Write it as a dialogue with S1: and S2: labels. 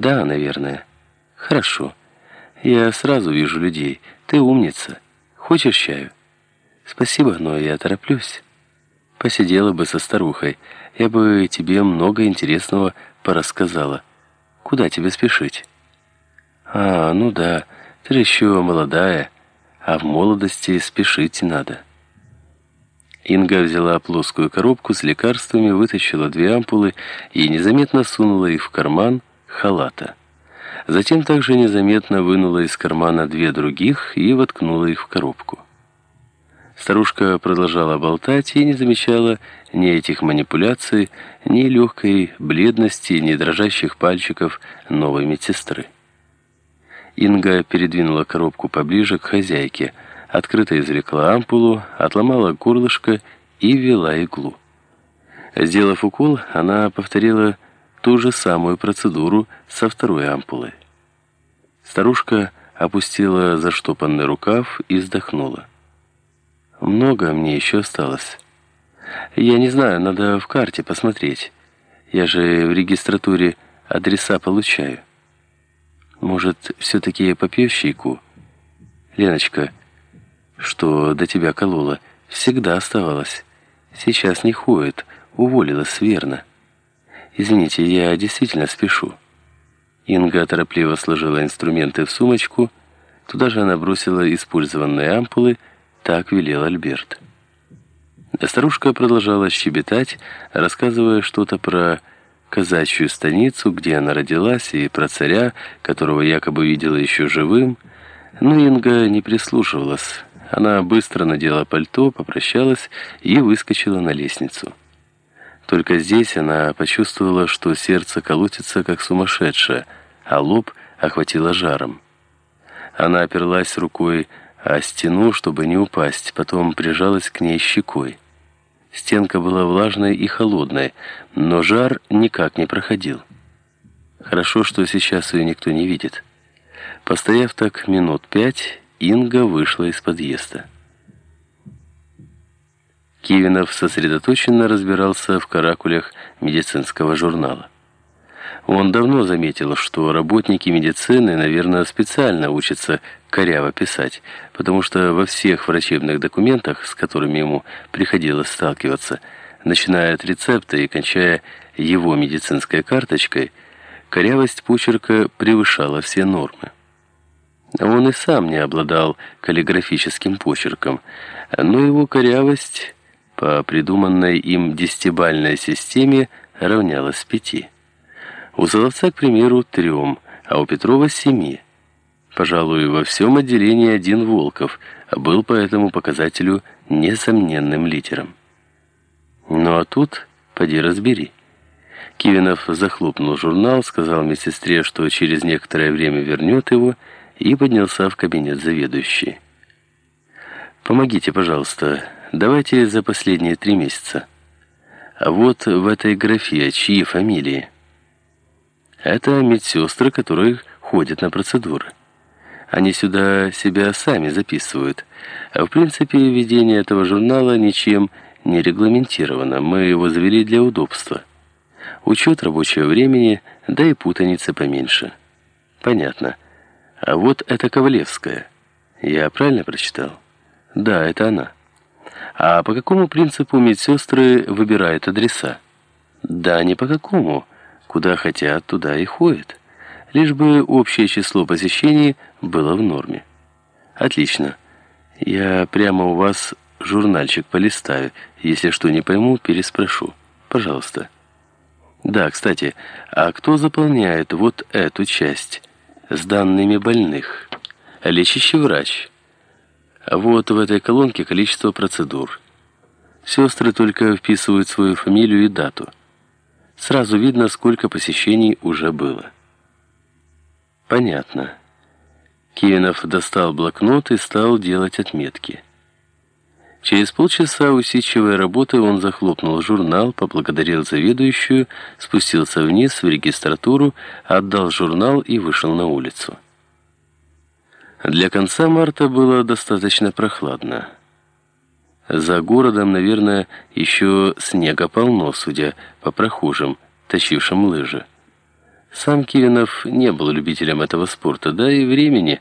S1: Да, наверное. Хорошо. Я сразу вижу людей. Ты умница. Хочешь чаю? Спасибо, но я тороплюсь. Посидела бы со старухой. Я бы тебе много интересного порассказала. Куда тебе спешить? А, ну да, ты еще молодая, а в молодости спешить надо. Инга взяла плоскую коробку с лекарствами, вытащила две ампулы и незаметно сунула их в карман халата. Затем также незаметно вынула из кармана две других и воткнула их в коробку. Старушка продолжала болтать и не замечала ни этих манипуляций, ни легкой бледности, ни дрожащих пальчиков новой медсестры. Инга передвинула коробку поближе к хозяйке, открыто извлекла ампулу, отломала горлышко и ввела иглу. Сделав укол, она повторила ту же самую процедуру со второй ампулой. Старушка опустила заштопанный рукав и вздохнула. Много мне еще осталось. Я не знаю, надо в карте посмотреть. Я же в регистратуре адреса получаю. Может, все-таки попью щейку? Леночка, что до тебя колола, всегда оставалась. Сейчас не ходит, уволилась верно. Извините, я действительно спешу. Инга торопливо сложила инструменты в сумочку. Туда же она бросила использованные ампулы, так велел Альберт. Старушка продолжала щебетать, рассказывая что-то про казачью станицу, где она родилась, и про царя, которого якобы видела еще живым. Но Инга не прислушивалась. Она быстро надела пальто, попрощалась и выскочила на лестницу. Только здесь она почувствовала, что сердце колотится, как сумасшедшее, а лоб охватило жаром. Она оперлась рукой а стену, чтобы не упасть, потом прижалась к ней щекой. Стенка была влажной и холодной, но жар никак не проходил. Хорошо, что сейчас ее никто не видит. Постояв так минут пять, Инга вышла из подъезда. Кивинов сосредоточенно разбирался в каракулях медицинского журнала. Он давно заметил, что работники медицины, наверное, специально учатся коряво писать, потому что во всех врачебных документах, с которыми ему приходилось сталкиваться, начиная от рецепта и кончая его медицинской карточкой, корявость почерка превышала все нормы. Он и сам не обладал каллиграфическим почерком, но его корявость по придуманной им десятибальной системе равнялась пяти. У Соловца, к примеру, трем, а у Петрова семи. Пожалуй, во всем отделении один Волков был по этому показателю несомненным лидером. Ну а тут поди разбери. Кивинов захлопнул журнал, сказал медсестре, что через некоторое время вернет его, и поднялся в кабинет заведующей. «Помогите, пожалуйста, давайте за последние три месяца. А вот в этой графе чьи фамилии?» Это медсестры, которые ходят на процедуры. Они сюда себя сами записывают. А в принципе, ведение этого журнала ничем не регламентировано. Мы его завели для удобства. Учет рабочего времени, да и путаницы поменьше. Понятно. А вот это Ковалевская. Я правильно прочитал? Да, это она. А по какому принципу медсестры выбирают адреса? Да, не по какому. Куда хотят, туда и ходят. Лишь бы общее число посещений было в норме. Отлично. Я прямо у вас журнальчик полистаю. Если что не пойму, переспрошу. Пожалуйста. Да, кстати, а кто заполняет вот эту часть с данными больных? Лечащий врач. Вот в этой колонке количество процедур. Сестры только вписывают свою фамилию и дату. Сразу видно, сколько посещений уже было. Понятно. Кивинов достал блокнот и стал делать отметки. Через полчаса усидчивой работы он захлопнул журнал, поблагодарил заведующую, спустился вниз в регистратуру, отдал журнал и вышел на улицу. Для конца марта было достаточно прохладно. За городом, наверное, еще снега полно, судя по прохожим, тащившим лыжи. Сам Кивинов не был любителем этого спорта, да и времени